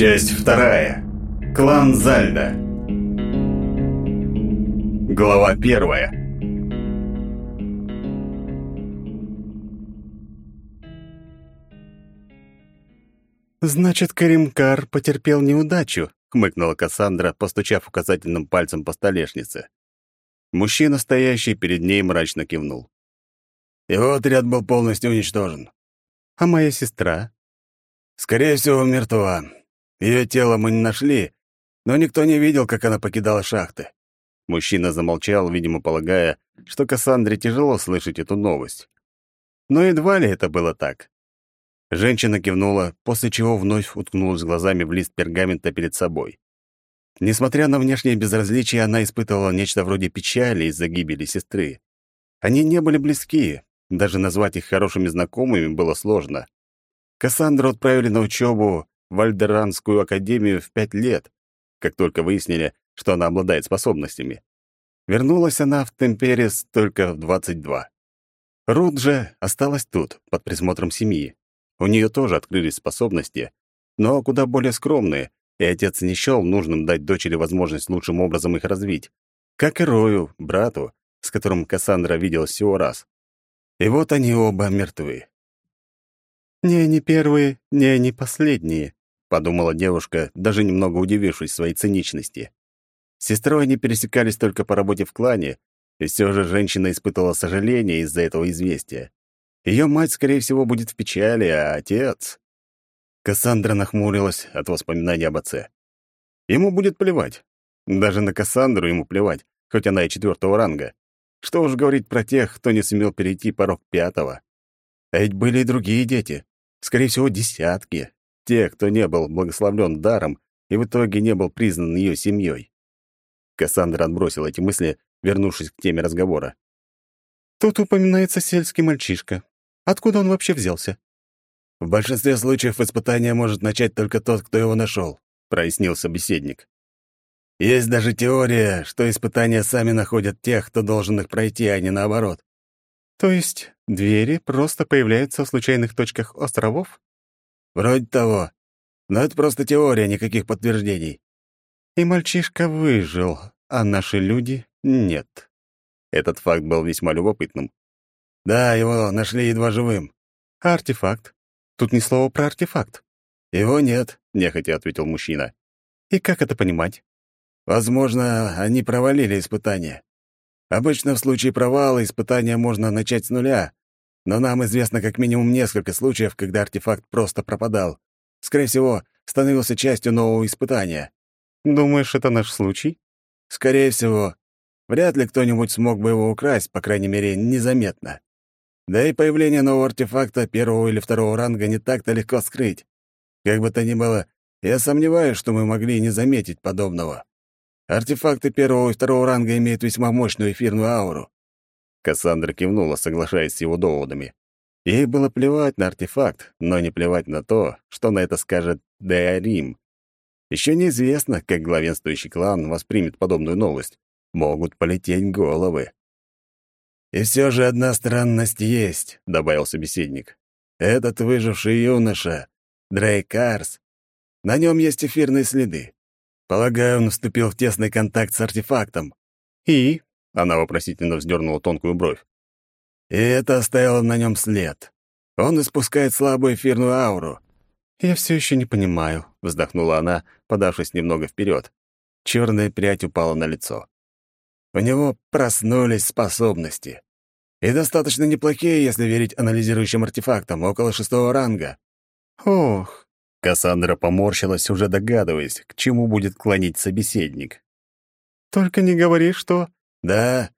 Часть вторая. Клан Зальда. Глава первая. «Значит, Каримкар потерпел неудачу», — хмыкнула Кассандра, постучав указательным пальцем по столешнице. Мужчина, стоящий перед ней, мрачно кивнул. «Его отряд был полностью уничтожен». «А моя сестра?» «Скорее всего, мертва. Ее тело мы не нашли, но никто не видел, как она покидала шахты». Мужчина замолчал, видимо, полагая, что Кассандре тяжело слышать эту новость. Но едва ли это было так. Женщина кивнула, после чего вновь уткнулась глазами в лист пергамента перед собой. Несмотря на внешнее безразличие, она испытывала нечто вроде печали из-за гибели сестры. Они не были близки, даже назвать их хорошими знакомыми было сложно. Кассандру отправили на учебу Вальдеранскую академию в пять лет, как только выяснили, что она обладает способностями. Вернулась она в Темперис только в 22. Рут же осталась тут, под присмотром семьи. У нее тоже открылись способности, но куда более скромные, и отец не счёл нужным дать дочери возможность лучшим образом их развить. Как и Рою, брату, с которым Кассандра виделась всего раз. И вот они оба мертвы. «Не они первые, не они последние», подумала девушка, даже немного удивившись своей циничности. С сестрой они пересекались только по работе в клане, и все же женщина испытывала сожаление из-за этого известия. Ее мать, скорее всего, будет в печали, а отец... Кассандра нахмурилась от воспоминаний об отце. Ему будет плевать. Даже на Кассандру ему плевать, хоть она и четвертого ранга. Что уж говорить про тех, кто не сумел перейти порог пятого. А ведь были и другие дети, скорее всего, десятки, те, кто не был благословлен даром и в итоге не был признан ее семьей. Кассандра отбросила эти мысли, вернувшись к теме разговора. «Тут упоминается сельский мальчишка. Откуда он вообще взялся?» «В большинстве случаев испытание может начать только тот, кто его нашел», — прояснил собеседник. «Есть даже теория, что испытания сами находят тех, кто должен их пройти, а не наоборот. То есть двери просто появляются в случайных точках островов? Вроде того. Но это просто теория, никаких подтверждений. И мальчишка выжил, а наши люди — нет. Этот факт был весьма любопытным. Да, его нашли едва живым. А артефакт? Тут ни слова про артефакт. Его нет, — нехотя ответил мужчина. И как это понимать? Возможно, они провалили испытание. Обычно в случае провала испытания можно начать с нуля, но нам известно как минимум несколько случаев, когда артефакт просто пропадал. Скорее всего, становился частью нового испытания. Думаешь, это наш случай? Скорее всего. Вряд ли кто-нибудь смог бы его украсть, по крайней мере, незаметно. Да и появление нового артефакта первого или второго ранга не так-то легко скрыть. Как бы то ни было, я сомневаюсь, что мы могли не заметить подобного. Артефакты первого и второго ранга имеют весьма мощную эфирную ауру. Кассандра кивнула, соглашаясь с его доводами. Ей было плевать на артефакт, но не плевать на то, что на это скажет Деарим. Еще неизвестно, как главенствующий клан воспримет подобную новость. Могут полететь головы. «И все же одна странность есть», — добавил собеседник. «Этот выживший юноша, Дрейкарс на нем есть эфирные следы. Полагаю, он вступил в тесный контакт с артефактом». «И?» Она вопросительно вздернула тонкую бровь. И это оставило на нем след. Он испускает слабую эфирную ауру. Я все еще не понимаю, вздохнула она, подавшись немного вперед. Черная прядь упала на лицо. У него проснулись способности. И достаточно неплохие, если верить анализирующим артефактам, около шестого ранга. Ох. Кассандра поморщилась, уже догадываясь, к чему будет клонить собеседник. Только не говори, что... Да,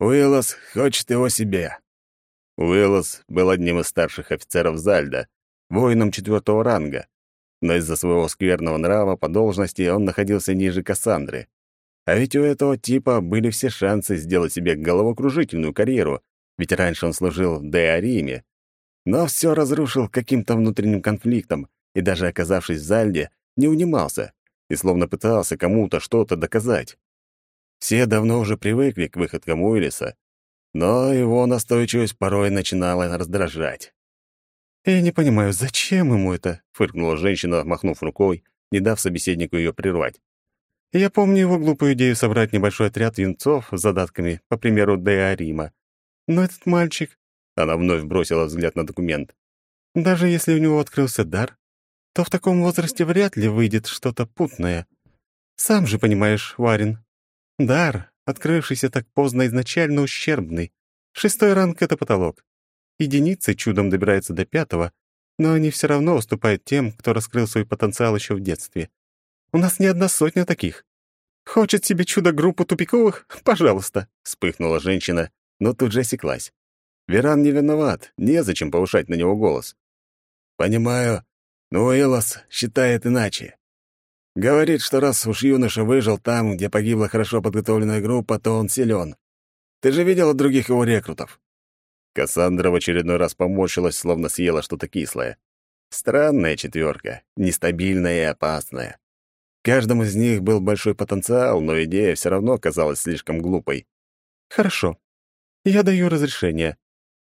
Уиллос хочет его себе. Уиллос был одним из старших офицеров Зальда, воином четвертого ранга, но из-за своего скверного нрава по должности он находился ниже Кассандры. А ведь у этого типа были все шансы сделать себе головокружительную карьеру, ведь раньше он служил в Деариме. Но все разрушил каким-то внутренним конфликтом и даже оказавшись в Зальде, не унимался и словно пытался кому-то что-то доказать. Все давно уже привыкли к выходкам Уиллиса, но его настойчивость порой начинала раздражать. «Я не понимаю, зачем ему это?» — фыркнула женщина, махнув рукой, не дав собеседнику ее прервать. «Я помню его глупую идею собрать небольшой отряд юнцов с задатками, по примеру, Деарима. Но этот мальчик...» — она вновь бросила взгляд на документ. «Даже если у него открылся дар, то в таком возрасте вряд ли выйдет что-то путное. Сам же понимаешь, Варин, Дар, открывшийся так поздно, изначально ущербный. Шестой ранг — это потолок. Единицы чудом добираются до пятого, но они все равно уступают тем, кто раскрыл свой потенциал еще в детстве. У нас не одна сотня таких. Хочет себе чудо-группу тупиковых? Пожалуйста!» — вспыхнула женщина, но тут же осеклась. Веран не виноват, незачем повышать на него голос. «Понимаю, но Элос считает иначе. Говорит, что раз Сушьюноша выжил там, где погибла хорошо подготовленная группа, то он силен. Ты же видел других его рекрутов?» Кассандра в очередной раз поморщилась, словно съела что-то кислое. Странная четверка, нестабильная и опасная. Каждому из них был большой потенциал, но идея все равно казалась слишком глупой. «Хорошо. Я даю разрешение.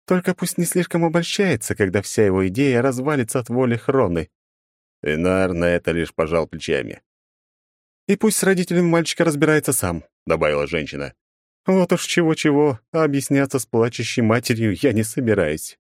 Только пусть не слишком обольщается, когда вся его идея развалится от воли Хроны», Инар на это лишь пожал плечами. «И пусть с родителями мальчика разбирается сам», — добавила женщина. «Вот уж чего-чего, объясняться с плачущей матерью я не собираюсь».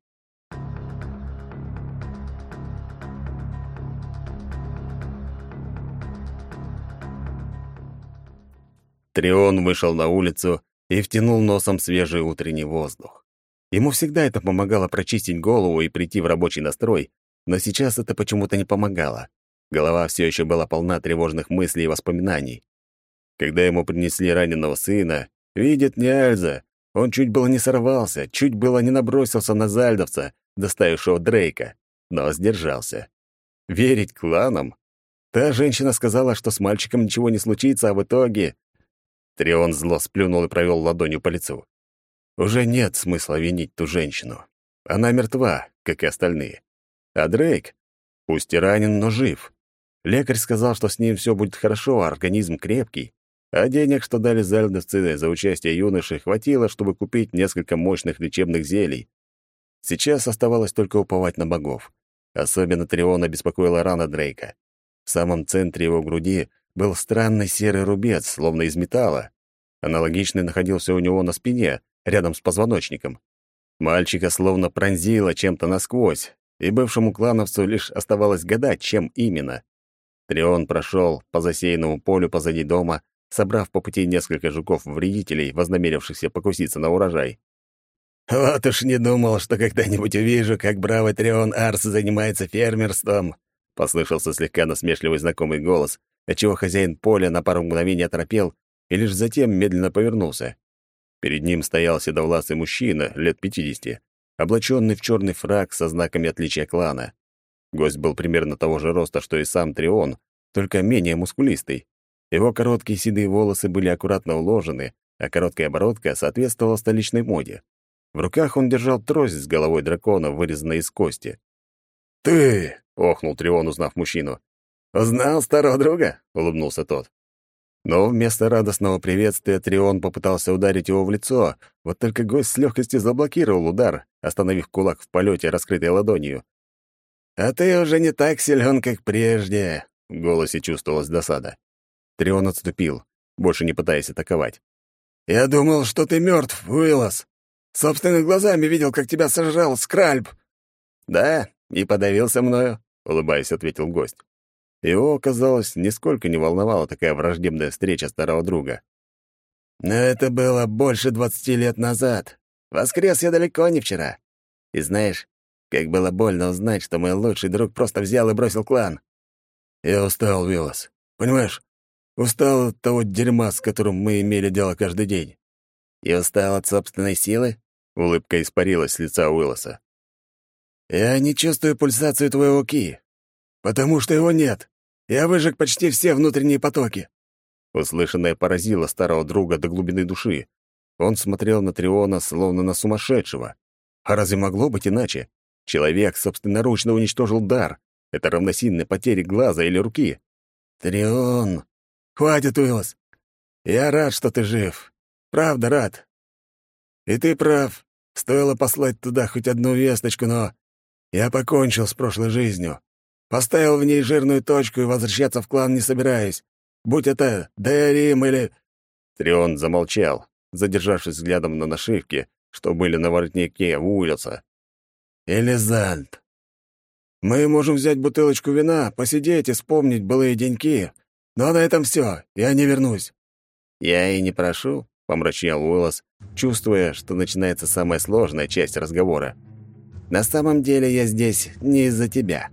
Трион вышел на улицу и втянул носом свежий утренний воздух. Ему всегда это помогало прочистить голову и прийти в рабочий настрой, но сейчас это почему-то не помогало. Голова все еще была полна тревожных мыслей и воспоминаний. Когда ему принесли раненого сына, видит не Альза. Он чуть было не сорвался, чуть было не набросился на зальдовца, доставившего Дрейка, но сдержался. Верить кланам? Та женщина сказала, что с мальчиком ничего не случится, а в итоге... Трион зло сплюнул и провел ладонью по лицу. Уже нет смысла винить ту женщину. Она мертва, как и остальные. А Дрейк, пусть и ранен, но жив. Лекарь сказал, что с ним все будет хорошо, организм крепкий. А денег, что дали зальдовцы за участие юноши, хватило, чтобы купить несколько мощных лечебных зелий. Сейчас оставалось только уповать на богов. Особенно Триона беспокоила рана Дрейка. В самом центре его груди был странный серый рубец, словно из металла. Аналогичный находился у него на спине, рядом с позвоночником. Мальчика словно пронзило чем-то насквозь, и бывшему клановцу лишь оставалось гадать, чем именно. Трион прошел по засеянному полю позади дома, собрав по пути несколько жуков-вредителей, вознамерившихся покуситься на урожай. «Вот уж не думал, что когда-нибудь увижу, как бравый Трион Арс занимается фермерством», — послышался слегка насмешливый знакомый голос, отчего хозяин поля на пару мгновений оторопел и лишь затем медленно повернулся. Перед ним стоял седовласый мужчина лет пятидесяти, облаченный в черный фраг со знаками отличия клана. Гость был примерно того же роста, что и сам Трион, только менее мускулистый. Его короткие седые волосы были аккуратно уложены, а короткая бородка соответствовала столичной моде. В руках он держал трость с головой дракона, вырезанной из кости. «Ты!» — охнул Трион, узнав мужчину. «Узнал старого друга?» — улыбнулся тот. Но вместо радостного приветствия Трион попытался ударить его в лицо, вот только гость с легкостью заблокировал удар, остановив кулак в полете, раскрытой ладонью. «А ты уже не так силен, как прежде», — в голосе чувствовалась досада. Трион отступил, больше не пытаясь атаковать. «Я думал, что ты мертв, Уиллос. Собственными глазами видел, как тебя сожрал Скральб». «Да, и подавился мною», — улыбаясь, ответил гость. Его, казалось, нисколько не волновала такая враждебная встреча старого друга. Но это было больше двадцати лет назад. Воскрес я далеко не вчера. И знаешь, как было больно узнать, что мой лучший друг просто взял и бросил клан. Я устал, Вилас. Понимаешь, устал от того дерьма, с которым мы имели дело каждый день. И устал от собственной силы? Улыбка испарилась с лица Уиллоса. «Я не чувствую пульсацию твоего ки, потому что его нет. Я выжег почти все внутренние потоки». Услышанное поразило старого друга до глубины души. Он смотрел на Триона словно на сумасшедшего. А разве могло быть иначе? Человек собственноручно уничтожил дар. Это равносильно потере глаза или руки. «Трион! Хватит, Уиллос! Я рад, что ты жив. Правда рад. И ты прав. Стоило послать туда хоть одну весточку, но... Я покончил с прошлой жизнью. Поставил в ней жирную точку и возвращаться в клан не собираюсь. Будь это Дерим или...» Трион замолчал, задержавшись взглядом на нашивки, что были на воротнике в улице. Или Зальд. мы можем взять бутылочку вина, посидеть и вспомнить былые деньки, но на этом все, я не вернусь». «Я и не прошу», — помрачнел Уиллос, чувствуя, что начинается самая сложная часть разговора. «На самом деле я здесь не из-за тебя».